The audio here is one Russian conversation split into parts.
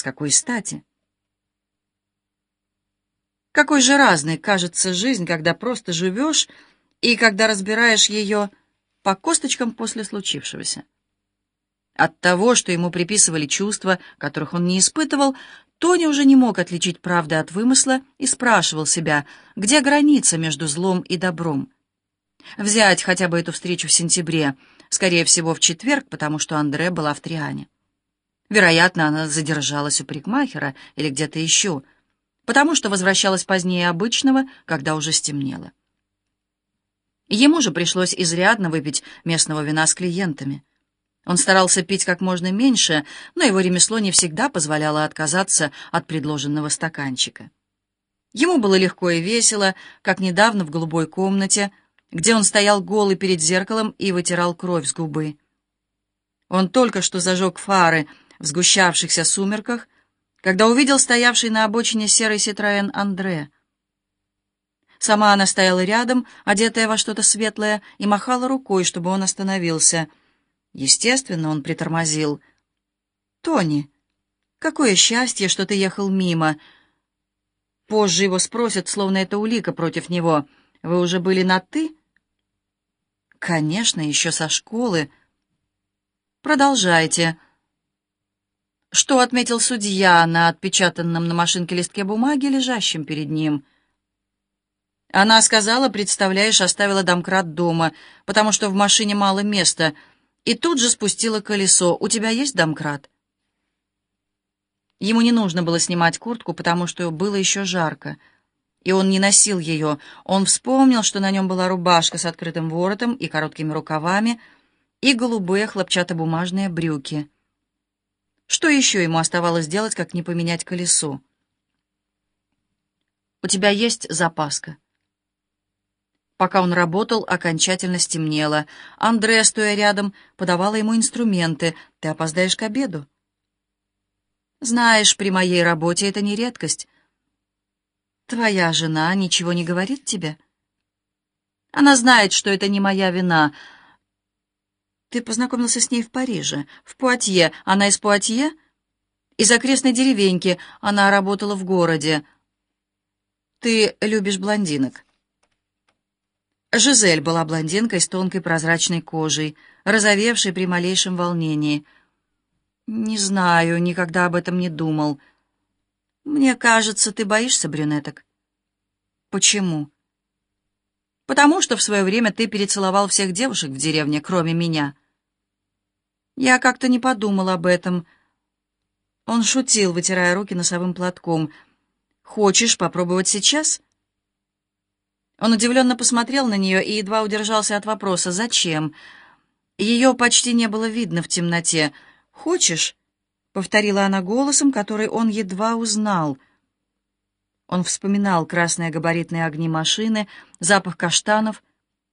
С какой стати? Какой же разной кажется жизнь, когда просто живешь и когда разбираешь ее по косточкам после случившегося. От того, что ему приписывали чувства, которых он не испытывал, Тони уже не мог отличить правды от вымысла и спрашивал себя, где граница между злом и добром. Взять хотя бы эту встречу в сентябре, скорее всего, в четверг, потому что Андре была в Триане. Вероятно, она задержалась у парикмахера или где-то еще, потому что возвращалась позднее обычного, когда уже стемнело. Ему же пришлось изрядно выпить местного вина с клиентами. Он старался пить как можно меньше, но его ремесло не всегда позволяло отказаться от предложенного стаканчика. Ему было легко и весело, как недавно в голубой комнате, где он стоял голый перед зеркалом и вытирал кровь с губы. Он только что зажег фары в сгущавшихся сумерках, когда увидел стоявший на обочине серый Ситроен Андре. Сама она стояла рядом, одетая во что-то светлое, и махала рукой, чтобы он остановился. Естественно, он притормозил. «Тони, какое счастье, что ты ехал мимо!» Позже его спросят, словно это улика против него. «Вы уже были на «ты»?» «Конечно, еще со школы». «Продолжайте». Что отметил судья на отпечатанном на машинке листке бумаги, лежащем перед ним? Она сказала, представляешь, оставила домкрат дома, потому что в машине мало места, и тут же спустила колесо. У тебя есть домкрат? Ему не нужно было снимать куртку, потому что было еще жарко. И он не носил ее. Он вспомнил, что на нем была рубашка с открытым воротом и короткими рукавами, и голубые хлопчатобумажные брюки. Что еще ему оставалось делать, как не поменять колесо? «У тебя есть запаска?» Пока он работал, окончательно стемнело. Андре, стоя рядом, подавала ему инструменты. «Ты опоздаешь к обеду?» «Знаешь, при моей работе это не редкость. Твоя жена ничего не говорит тебе?» «Она знает, что это не моя вина. Ты познакомился с ней в Париже, в Пуатье. Она из Пуатье? Из окрестной деревеньки. Она работала в городе. Ты любишь блондинок. Жизель была блондинкой с тонкой прозрачной кожей, розовевшей при малейшем волнении. «Не знаю, никогда об этом не думал. Мне кажется, ты боишься брюнеток». «Почему?» «Потому что в свое время ты перецеловал всех девушек в деревне, кроме меня». Я как-то не подумал об этом. Он шутил, вытирая руки носовым платком. «Хочешь попробовать сейчас?» Он удивленно посмотрел на нее и едва удержался от вопроса «Зачем?». Ее почти не было видно в темноте. «Хочешь?» — повторила она голосом, который он едва узнал. Он вспоминал красные габаритные огни машины, запах каштанов,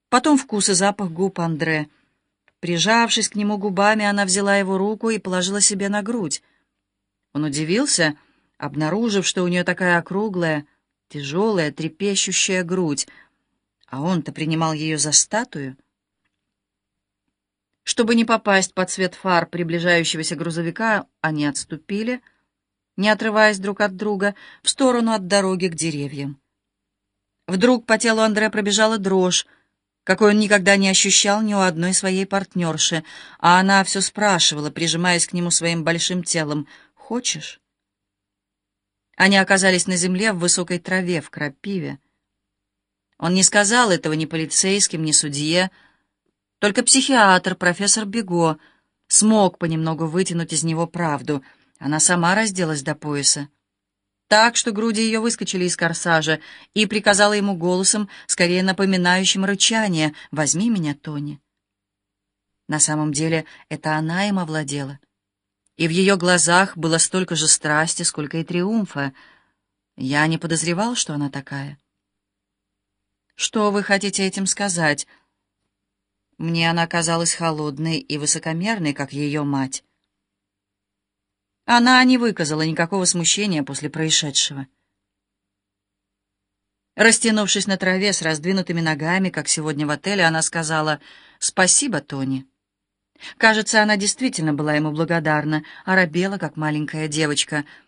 потом вкус и запах губ Андре — Прижавшись к нему губами, она взяла его руку и положила себе на грудь. Он удивился, обнаружив, что у нее такая округлая, тяжелая, трепещущая грудь, а он-то принимал ее за статую. Чтобы не попасть под свет фар приближающегося грузовика, они отступили, не отрываясь друг от друга, в сторону от дороги к деревьям. Вдруг по телу Андре пробежала дрожь, какой он никогда не ощущал ни у одной своей партнерши, а она все спрашивала, прижимаясь к нему своим большим телом, «Хочешь?» Они оказались на земле в высокой траве, в крапиве. Он не сказал этого ни полицейским, ни судье, только психиатр, профессор Бего, смог понемногу вытянуть из него правду. Она сама разделась до пояса так, что груди ее выскочили из корсажа, и приказала ему голосом, скорее напоминающим рычание, «Возьми меня, Тони». На самом деле это она им овладела. И в ее глазах было столько же страсти, сколько и триумфа. Я не подозревал, что она такая. «Что вы хотите этим сказать?» Мне она казалась холодной и высокомерной, как ее мать. Она не выказала никакого смущения после происшедшего. Растянувшись на траве с раздвинутыми ногами, как сегодня в отеле, она сказала «Спасибо, Тони». Кажется, она действительно была ему благодарна, оробела, как маленькая девочка —